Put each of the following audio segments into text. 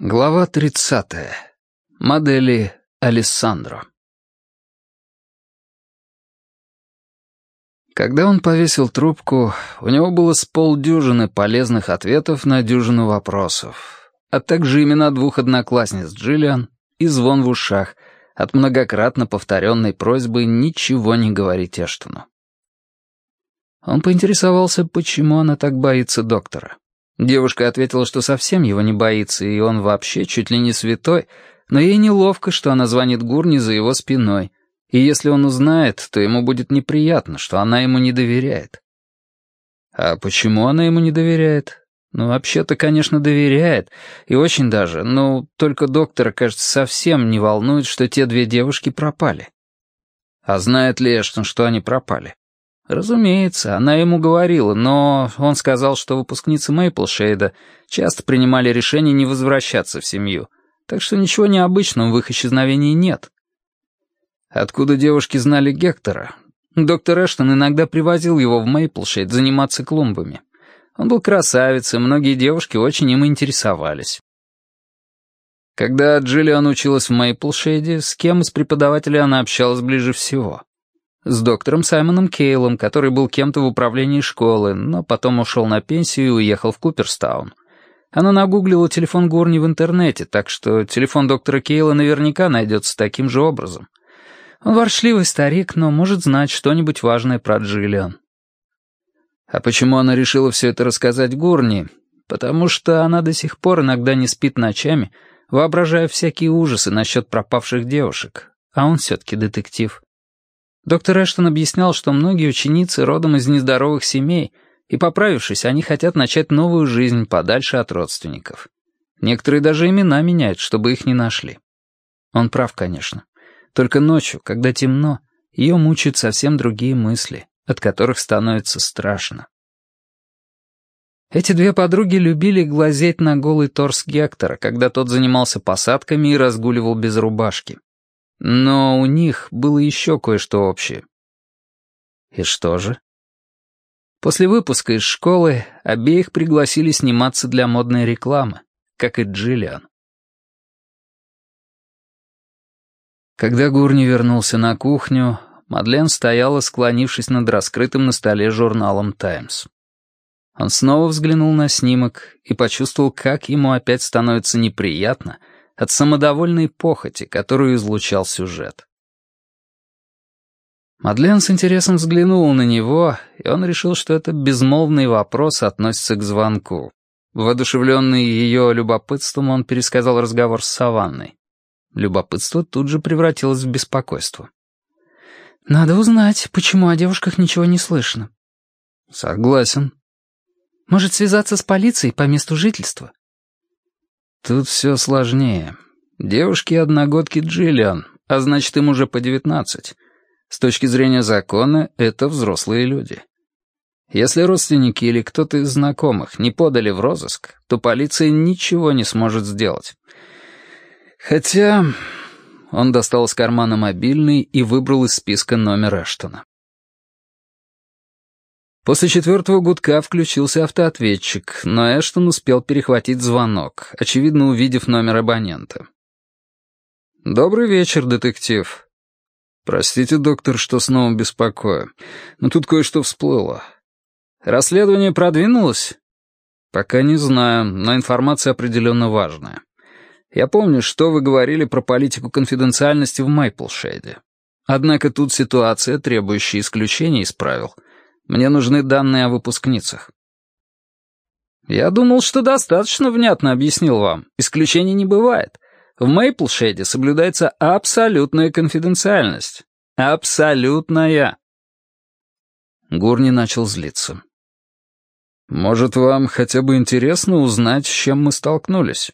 Глава 30. Модели Алессандро. Когда он повесил трубку, у него было с полдюжины полезных ответов на дюжину вопросов, а также имена двух одноклассниц Джиллиан и звон в ушах от многократно повторенной просьбы ничего не говорить Эштону. Он поинтересовался, почему она так боится доктора. Девушка ответила, что совсем его не боится, и он вообще чуть ли не святой, но ей неловко, что она звонит Гурни за его спиной, и если он узнает, то ему будет неприятно, что она ему не доверяет. А почему она ему не доверяет? Ну, вообще-то, конечно, доверяет, и очень даже, но только доктора, кажется, совсем не волнует, что те две девушки пропали. А знает ли Эштон, что они пропали? Разумеется, она ему говорила, но он сказал, что выпускницы Мейплшейда часто принимали решение не возвращаться в семью, так что ничего необычного в их исчезновении нет. Откуда девушки знали Гектора? Доктор Эштон иногда привозил его в Мейплшейд заниматься клумбами. Он был красавец, и многие девушки очень им интересовались. Когда Джиллиан училась в Мейплшейде, с кем из преподавателей она общалась ближе всего? С доктором Саймоном Кейлом, который был кем-то в управлении школы, но потом ушел на пенсию и уехал в Куперстаун. Она нагуглила телефон Гурни в интернете, так что телефон доктора Кейла наверняка найдется таким же образом. Он воршливый старик, но может знать что-нибудь важное про Джиллиан. А почему она решила все это рассказать Гурни? Потому что она до сих пор иногда не спит ночами, воображая всякие ужасы насчет пропавших девушек, а он все-таки детектив. Доктор Эштон объяснял, что многие ученицы родом из нездоровых семей, и, поправившись, они хотят начать новую жизнь подальше от родственников. Некоторые даже имена меняют, чтобы их не нашли. Он прав, конечно. Только ночью, когда темно, ее мучают совсем другие мысли, от которых становится страшно. Эти две подруги любили глазеть на голый торс Гектора, когда тот занимался посадками и разгуливал без рубашки. Но у них было еще кое-что общее. И что же? После выпуска из школы обеих пригласили сниматься для модной рекламы, как и Джиллиан. Когда Гурни вернулся на кухню, Мадлен стояла, склонившись над раскрытым на столе журналом «Таймс». Он снова взглянул на снимок и почувствовал, как ему опять становится неприятно — от самодовольной похоти, которую излучал сюжет. Мадлен с интересом взглянула на него, и он решил, что это безмолвный вопрос относится к звонку. Воодушевленный ее любопытством, он пересказал разговор с Саванной. Любопытство тут же превратилось в беспокойство. «Надо узнать, почему о девушках ничего не слышно». «Согласен». «Может, связаться с полицией по месту жительства?» Тут все сложнее. Девушки-одногодки Джиллиан, а значит, им уже по девятнадцать. С точки зрения закона, это взрослые люди. Если родственники или кто-то из знакомых не подали в розыск, то полиция ничего не сможет сделать. Хотя... Он достал из кармана мобильный и выбрал из списка номер Эштона. После четвертого гудка включился автоответчик, но Эштон успел перехватить звонок, очевидно увидев номер абонента. «Добрый вечер, детектив». «Простите, доктор, что снова беспокою, но тут кое-что всплыло. Расследование продвинулось?» «Пока не знаю, но информация определенно важная. Я помню, что вы говорили про политику конфиденциальности в Майплшейде. Однако тут ситуация, требующая исключения из правил — мне нужны данные о выпускницах». «Я думал, что достаточно внятно объяснил вам. Исключений не бывает. В Мейплшеде соблюдается абсолютная конфиденциальность. Абсолютная». Гурни начал злиться. «Может, вам хотя бы интересно узнать, с чем мы столкнулись?»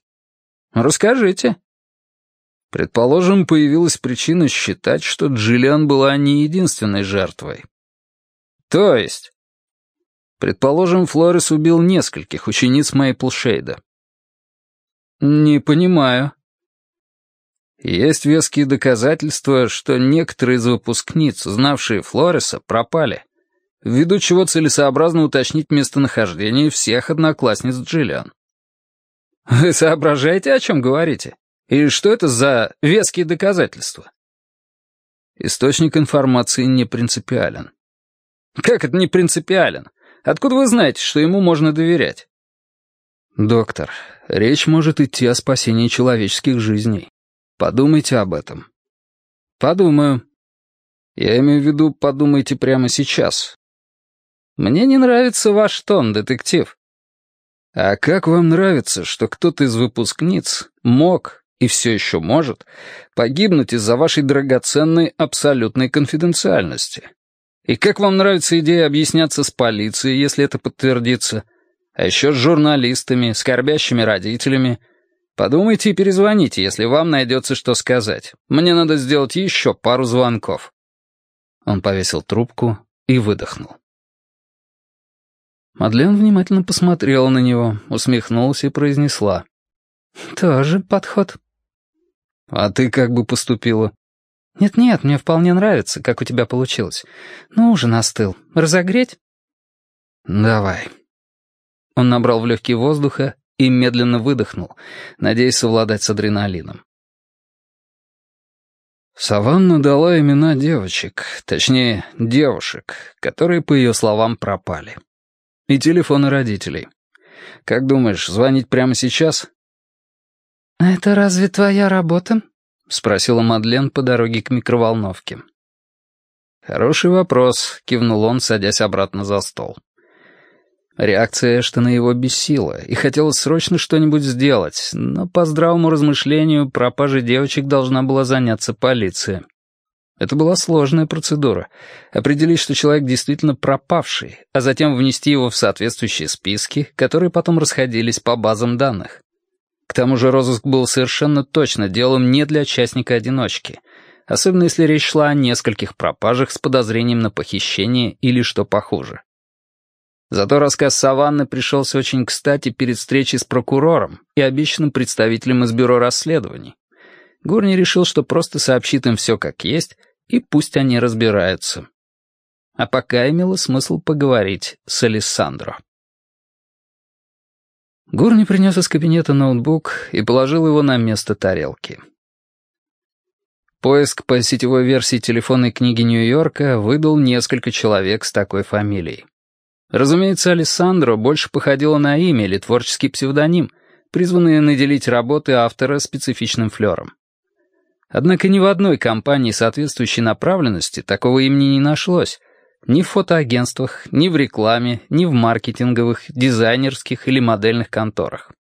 «Расскажите». Предположим, появилась причина считать, что Джиллиан была не единственной жертвой. То есть? Предположим, Флорис убил нескольких учениц Мейплшейда. Не понимаю. Есть веские доказательства, что некоторые из выпускниц, знавшие Флориса, пропали, ввиду чего целесообразно уточнить местонахождение всех одноклассниц Джиллиан. Вы соображаете, о чем говорите? И что это за веские доказательства? Источник информации не принципиален. Как это не принципиален? Откуда вы знаете, что ему можно доверять? Доктор, речь может идти о спасении человеческих жизней. Подумайте об этом. Подумаю. Я имею в виду, подумайте прямо сейчас. Мне не нравится ваш тон, детектив. А как вам нравится, что кто-то из выпускниц мог и все еще может погибнуть из-за вашей драгоценной абсолютной конфиденциальности? И как вам нравится идея объясняться с полицией, если это подтвердится? А еще с журналистами, скорбящими родителями. Подумайте и перезвоните, если вам найдется что сказать. Мне надо сделать еще пару звонков. Он повесил трубку и выдохнул. Мадлен внимательно посмотрела на него, усмехнулась и произнесла. «Тоже подход». «А ты как бы поступила?» «Нет-нет, мне вполне нравится, как у тебя получилось. Ну, ужин остыл. Разогреть?» «Давай». Он набрал в легкие воздуха и медленно выдохнул, надеясь совладать с адреналином. Саванна дала имена девочек, точнее, девушек, которые, по ее словам, пропали. И телефоны родителей. Как думаешь, звонить прямо сейчас? «Это разве твоя работа?» — спросила Мадлен по дороге к микроволновке. «Хороший вопрос», — кивнул он, садясь обратно за стол. Реакция Эштона его бесила, и хотелось срочно что-нибудь сделать, но по здравому размышлению пропажей девочек должна была заняться полиция. Это была сложная процедура. Определить, что человек действительно пропавший, а затем внести его в соответствующие списки, которые потом расходились по базам данных. К тому же розыск был совершенно точно делом не для участника-одиночки, особенно если речь шла о нескольких пропажах с подозрением на похищение или что похуже. Зато рассказ Саванны пришелся очень кстати перед встречей с прокурором и обещанным представителем из бюро расследований. Гурни решил, что просто сообщит им все как есть, и пусть они разбираются. А пока имело смысл поговорить с Алессандро. Гурни принес из кабинета ноутбук и положил его на место тарелки. Поиск по сетевой версии телефонной книги Нью-Йорка выдал несколько человек с такой фамилией. Разумеется, Алессандро больше походило на имя или творческий псевдоним, призванный наделить работы автора специфичным флером. Однако ни в одной компании соответствующей направленности такого имени не нашлось. Ни в фотоагентствах, ни в рекламе, ни в маркетинговых, дизайнерских или модельных конторах.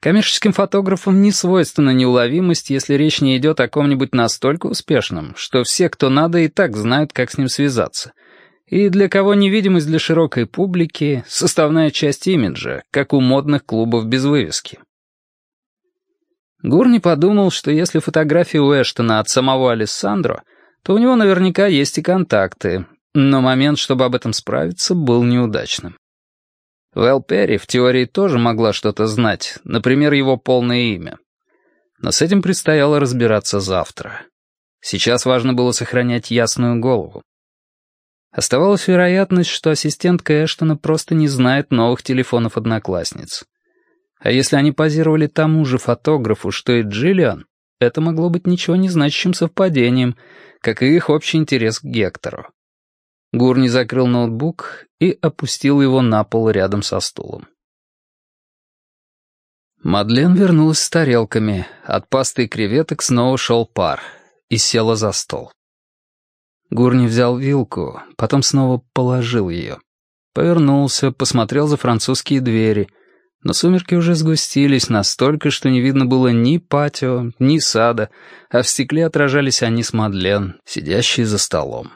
Коммерческим фотографам не свойственна неуловимость, если речь не идет о ком-нибудь настолько успешном, что все, кто надо, и так знают, как с ним связаться. И для кого невидимость для широкой публики — составная часть имиджа, как у модных клубов без вывески. Гурни подумал, что если фотография у Эштона от самого Алессандро, то у него наверняка есть и контакты, но момент, чтобы об этом справиться, был неудачным. Вэл Перри в теории тоже могла что-то знать, например, его полное имя. Но с этим предстояло разбираться завтра. Сейчас важно было сохранять ясную голову. Оставалась вероятность, что ассистентка Эштона просто не знает новых телефонов одноклассниц. А если они позировали тому же фотографу, что и Джиллиан, это могло быть ничего не значащим совпадением, как и их общий интерес к Гектору. Гурни закрыл ноутбук и опустил его на пол рядом со стулом. Мадлен вернулась с тарелками. От пасты и креветок снова шел пар. И села за стол. Гурни взял вилку, потом снова положил ее. Повернулся, посмотрел за французские двери — но сумерки уже сгустились настолько, что не видно было ни патио, ни сада, а в стекле отражались они с Мадлен, сидящие за столом.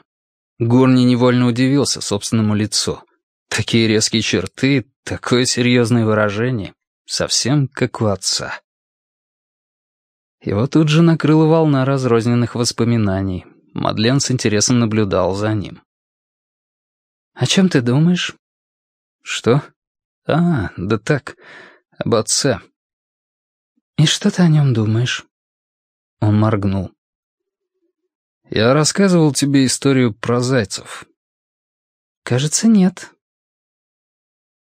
Гурни невольно удивился собственному лицу. Такие резкие черты, такое серьезное выражение, совсем как у отца. Его тут же накрыла волна разрозненных воспоминаний. Мадлен с интересом наблюдал за ним. «О чем ты думаешь?» «Что?» «А, да так, об отце». «И что ты о нем думаешь?» Он моргнул. «Я рассказывал тебе историю про зайцев». «Кажется, нет».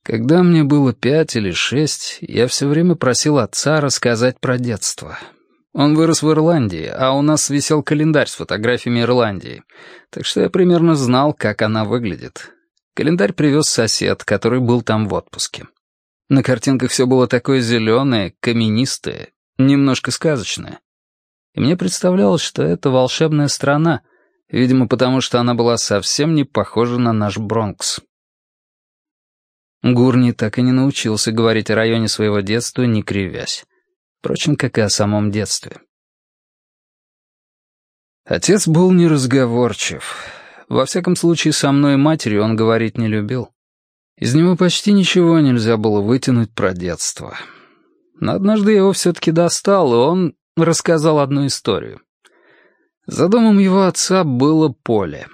Когда мне было пять или шесть, я все время просил отца рассказать про детство. Он вырос в Ирландии, а у нас висел календарь с фотографиями Ирландии, так что я примерно знал, как она выглядит. Календарь привез сосед, который был там в отпуске. На картинках все было такое зеленое, каменистое, немножко сказочное. И мне представлялось, что это волшебная страна, видимо, потому что она была совсем не похожа на наш Бронкс. Гурни так и не научился говорить о районе своего детства, не кривясь. Впрочем, как и о самом детстве. Отец был неразговорчив. Во всяком случае, со мной и матерью он говорить не любил. Из него почти ничего нельзя было вытянуть про детство. Но однажды его все-таки достал, и он рассказал одну историю. За домом его отца было поле.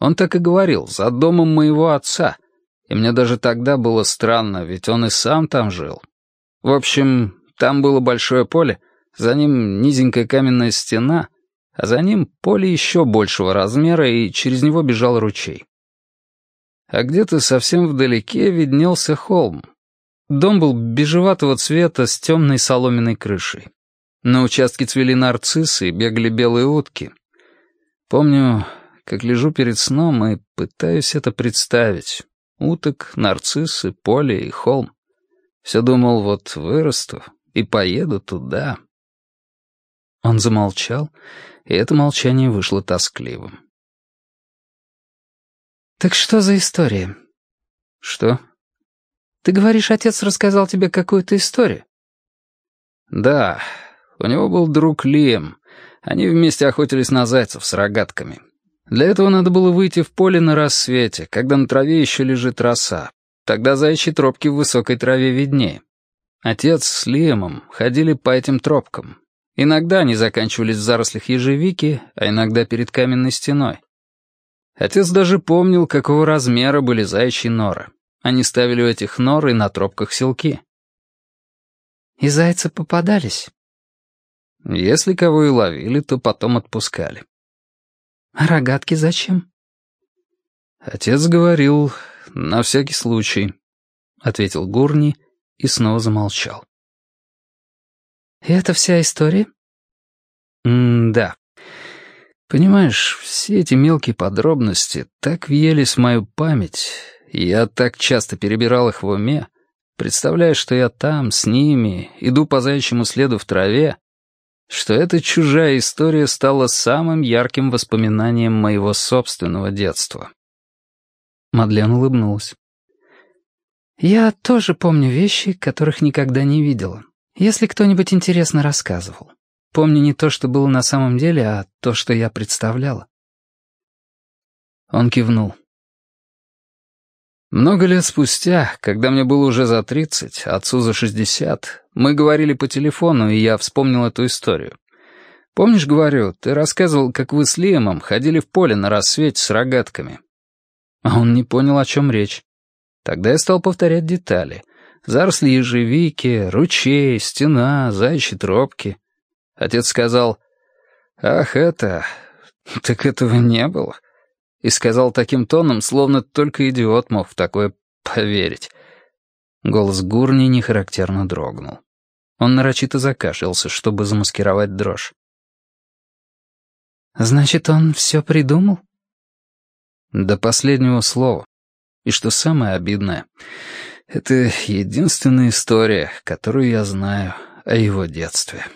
Он так и говорил, за домом моего отца. И мне даже тогда было странно, ведь он и сам там жил. В общем, там было большое поле, за ним низенькая каменная стена, а за ним поле еще большего размера, и через него бежал ручей. А где-то совсем вдалеке виднелся холм. Дом был бежеватого цвета с темной соломенной крышей. На участке цвели нарциссы и бегали белые утки. Помню, как лежу перед сном и пытаюсь это представить. Уток, нарциссы, поле и холм. Все думал, вот вырасту и поеду туда. Он замолчал, и это молчание вышло тоскливым. «Так что за история?» «Что?» «Ты говоришь, отец рассказал тебе какую-то историю?» «Да, у него был друг Лием. Они вместе охотились на зайцев с рогатками. Для этого надо было выйти в поле на рассвете, когда на траве еще лежит роса. Тогда заячьи тропки в высокой траве виднее. Отец с Лиемом ходили по этим тропкам. Иногда они заканчивались в зарослях ежевики, а иногда перед каменной стеной. Отец даже помнил, какого размера были заячьи норы. Они ставили у этих нор и на тропках селки. «И зайцы попадались?» Если кого и ловили, то потом отпускали. А рогатки зачем? Отец говорил, на всякий случай, ответил Гурни и снова замолчал. И это вся история? М-да. Понимаешь, все эти мелкие подробности так въелись в мою память, я так часто перебирал их в уме, представляя, что я там, с ними, иду по заячьему следу в траве, что эта чужая история стала самым ярким воспоминанием моего собственного детства. Мадлен улыбнулась. «Я тоже помню вещи, которых никогда не видела. Если кто-нибудь интересно рассказывал. Помню не то, что было на самом деле, а то, что я представляла». Он кивнул. Много лет спустя, когда мне было уже за тридцать, отцу за шестьдесят, мы говорили по телефону, и я вспомнил эту историю. Помнишь, говорю, ты рассказывал, как вы с Лиемом ходили в поле на рассвете с рогатками? А он не понял, о чем речь. Тогда я стал повторять детали. Заросли ежевики, ручей, стена, заячьи тропки. Отец сказал, «Ах, это... Так этого не было и сказал таким тоном, словно только идиот мог в такое поверить. Голос Гурни нехарактерно дрогнул. Он нарочито закашлялся, чтобы замаскировать дрожь. «Значит, он все придумал?» До последнего слова. И что самое обидное, это единственная история, которую я знаю о его детстве.